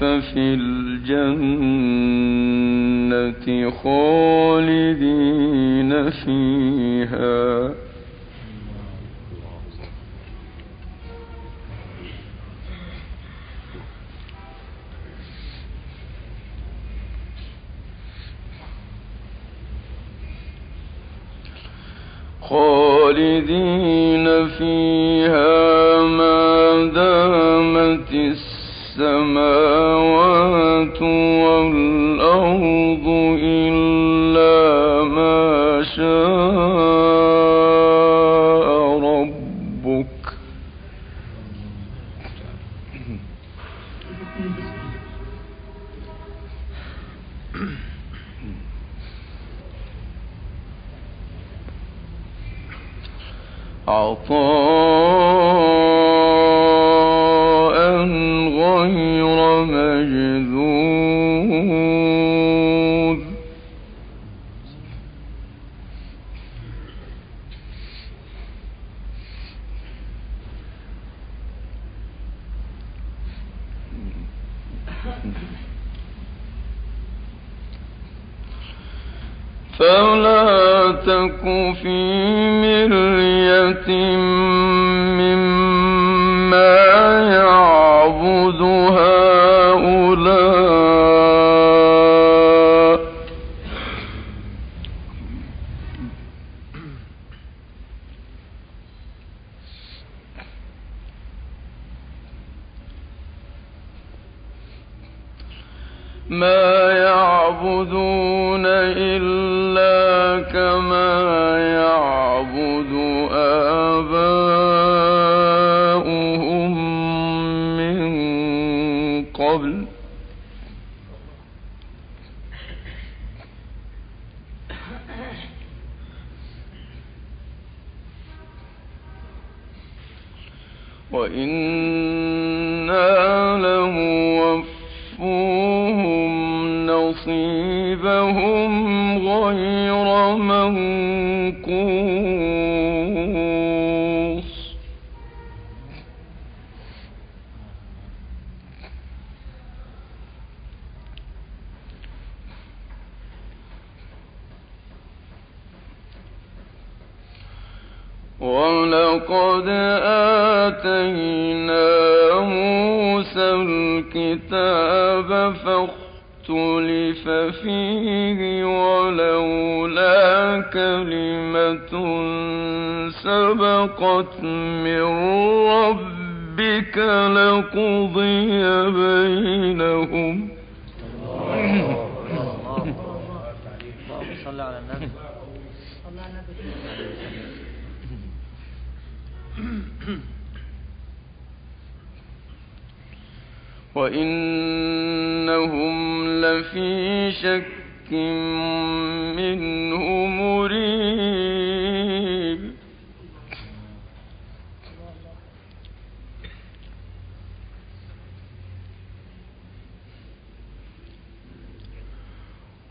ففي الجنة خالدين فيها. خالدين فيها. ما السماوات فلا تك في مرية قبل وإنا لموفوهم نصيبهم سبقت من ربك لقضي بينهم. وإنهم لفي شك منه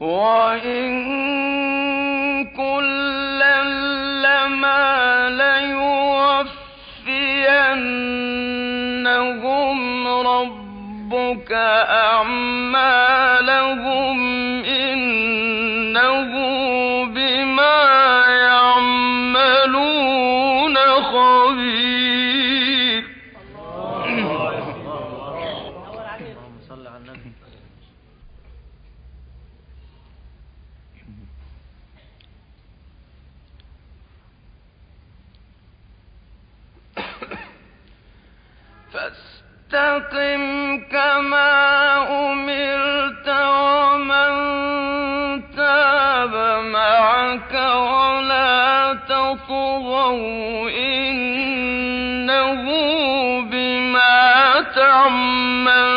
وإن كلا لما ليوفينهم ربك أعمالهم فاستقم كما أمرت ومن تاب معك ولا تطغوا إنه بما تعمل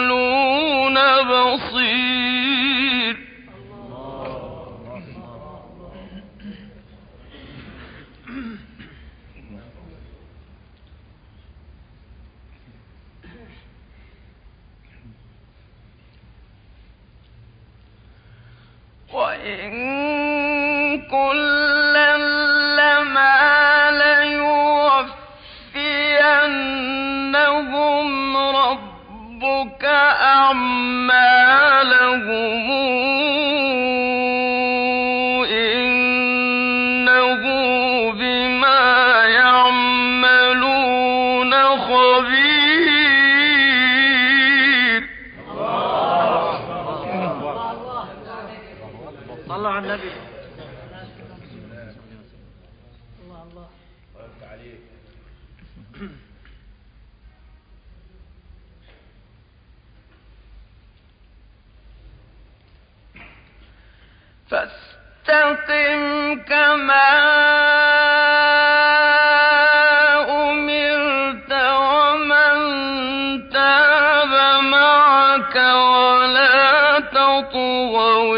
طغوا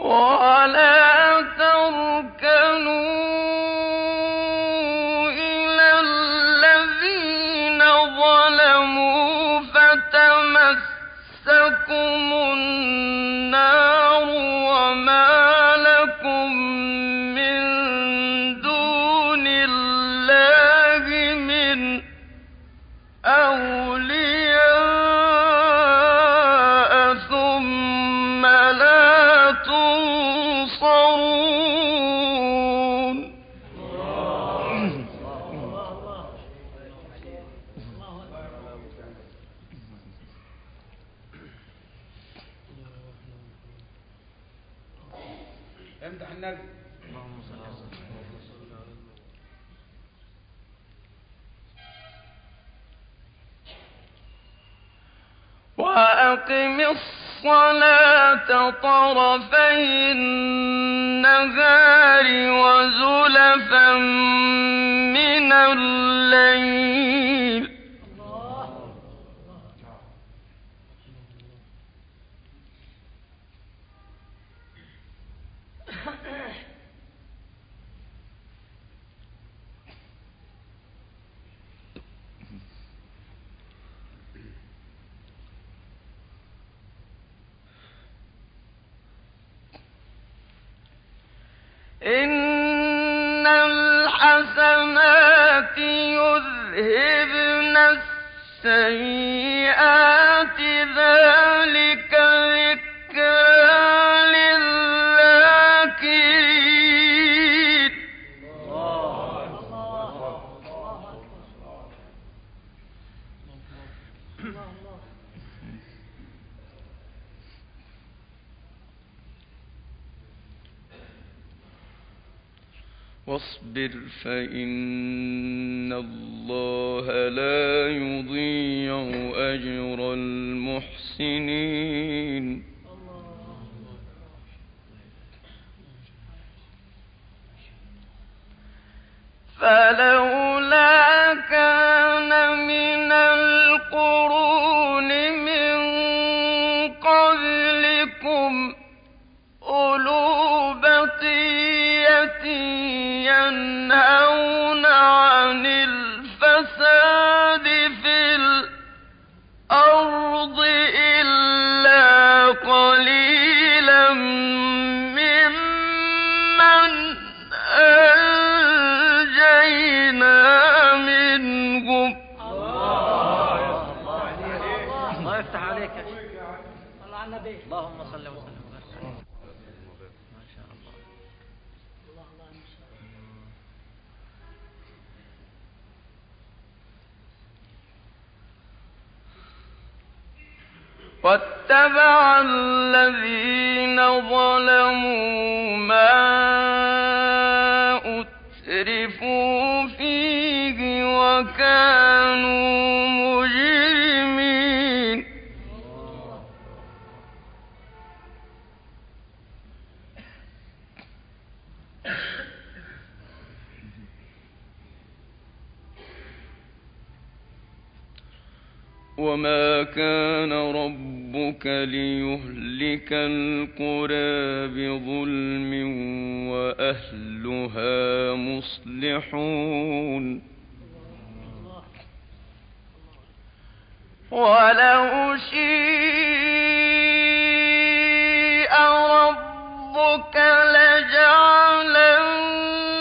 โอ้ وأقم الصلاة طرفي النهار وزلفا من الليل. إن الحسنات يذهبن السيئات ذلك واصبر فإن الله لا يضيع أجر المحسنين. فلولا الذين ظلموا ما أترفوا فيه وكانوا مجرمين. وما كان ربك ليهلك القرى بظلم وأهلها مصلحون. ولو شيء ربك لجعل الناس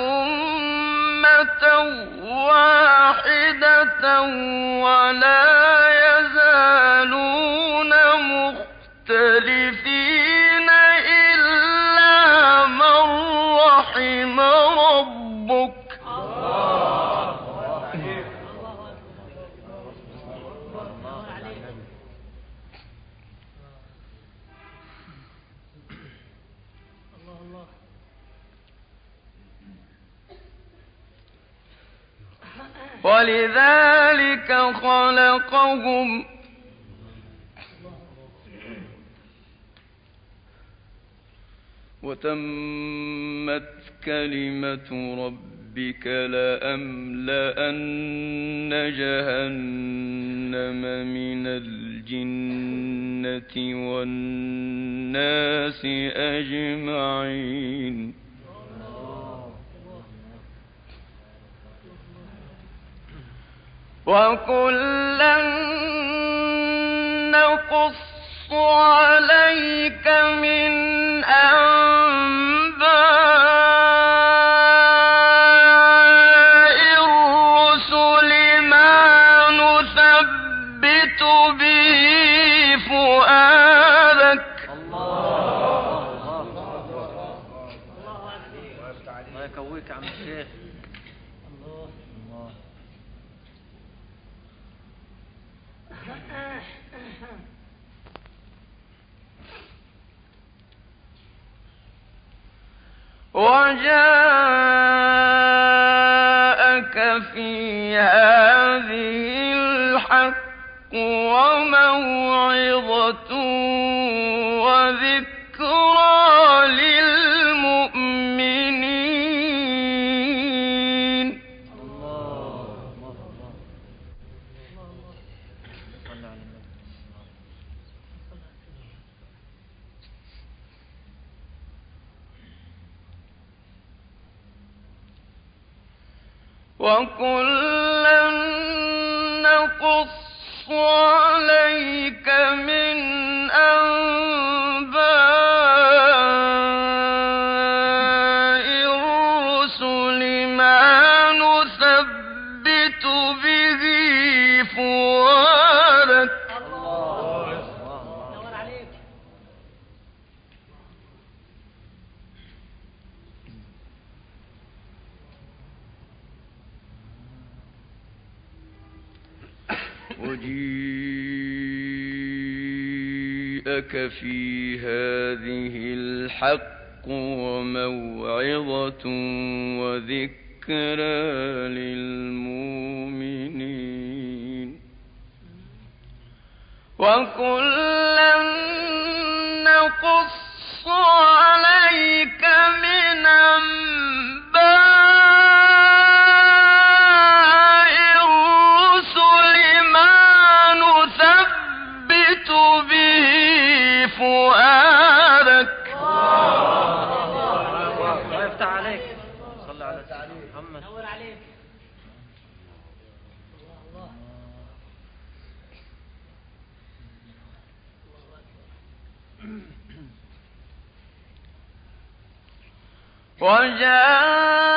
أمة واحدة ولا خلقهم وتمت كلمة ربك لأملأن جهنم من الجنة والناس أجمعين. وكلا نقص عليك من أمر الحق وموعظة وذكرى للمؤمنين. وكل وجيءك في هذه الحق وموعظة وذكرى للمؤمنين وكل وجاء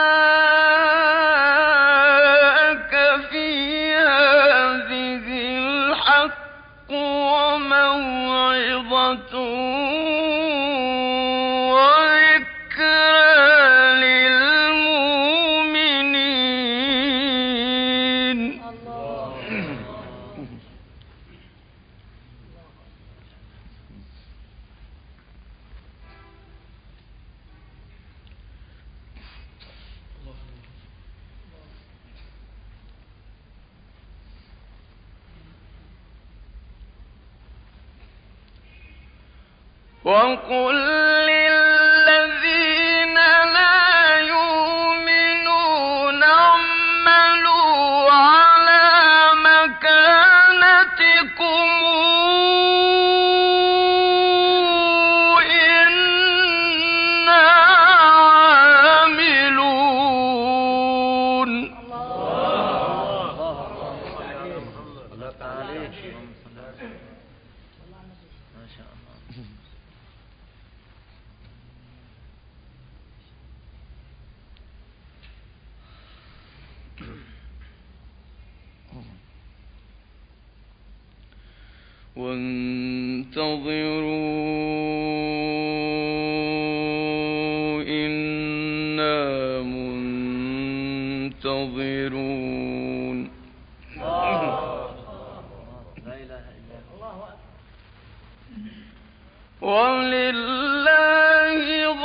ولله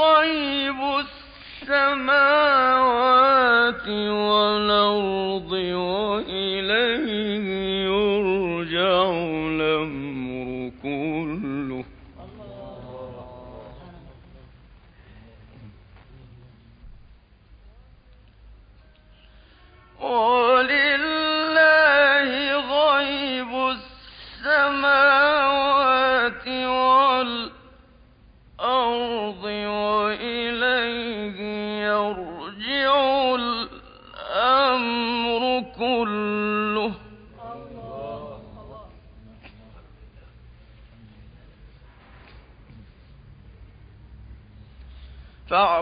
غيب السماوات والأرض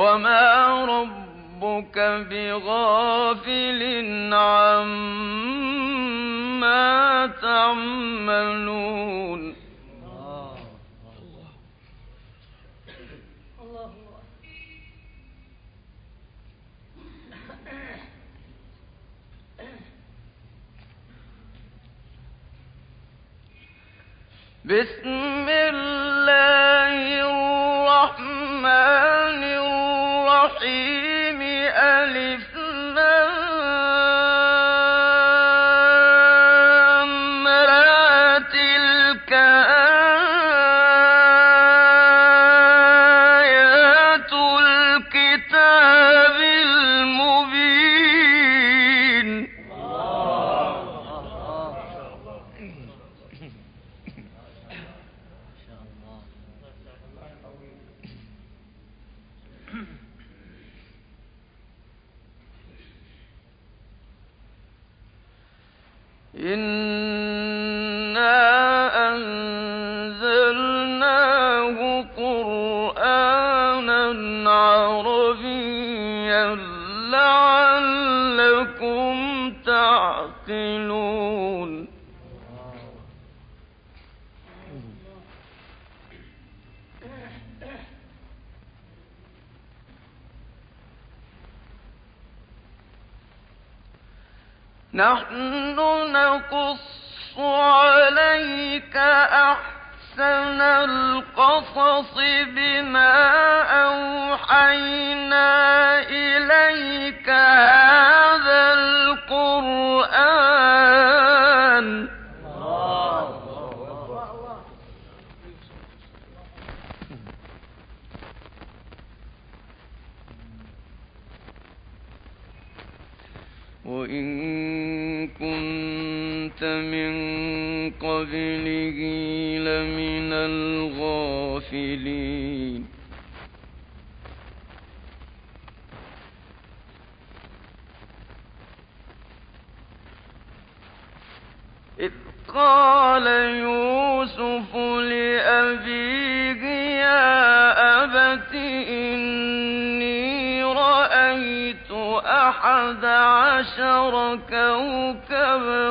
وما ربك بغافل عما تعملون بسم الله لعلكم تعقلون. نحن نقص عليك أحسن القصص بما أوحينا إليك هذا القرآن. وإن قبله لمن الغافلين إذ قال يوسف لأبيه يا أبت إني رأيت أحد عشر كوكبا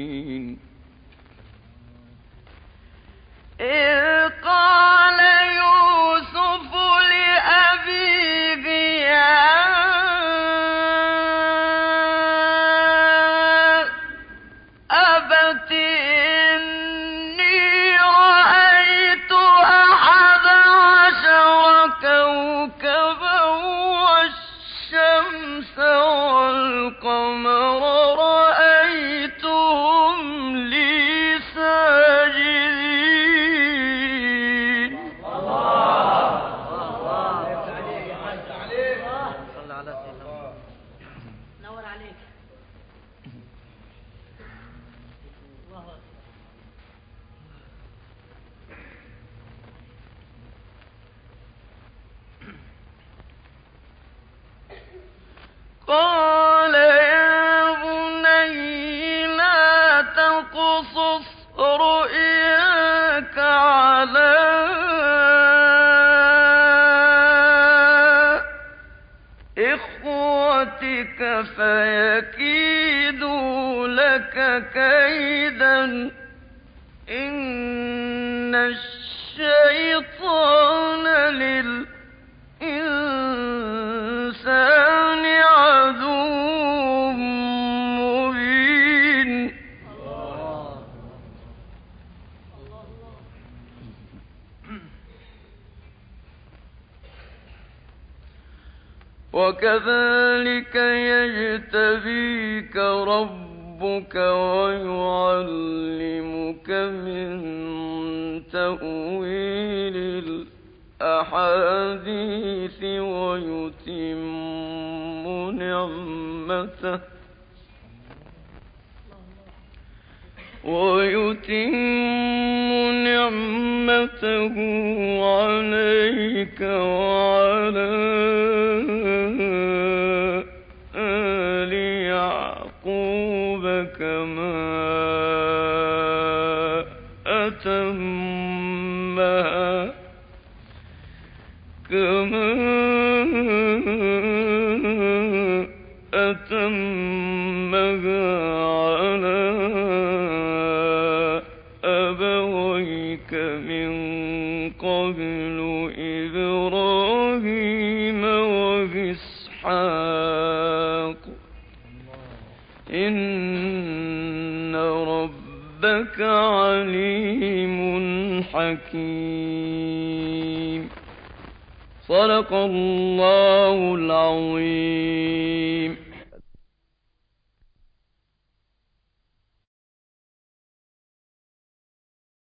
من إن الشيطان للإنسان عدو مبين. وكذلك يجتبيك ربك ربك ويعلمك من تأويل الأحاديث ويتم نعمته ويتم نعمته عليك وعلى تَمُوتُونَ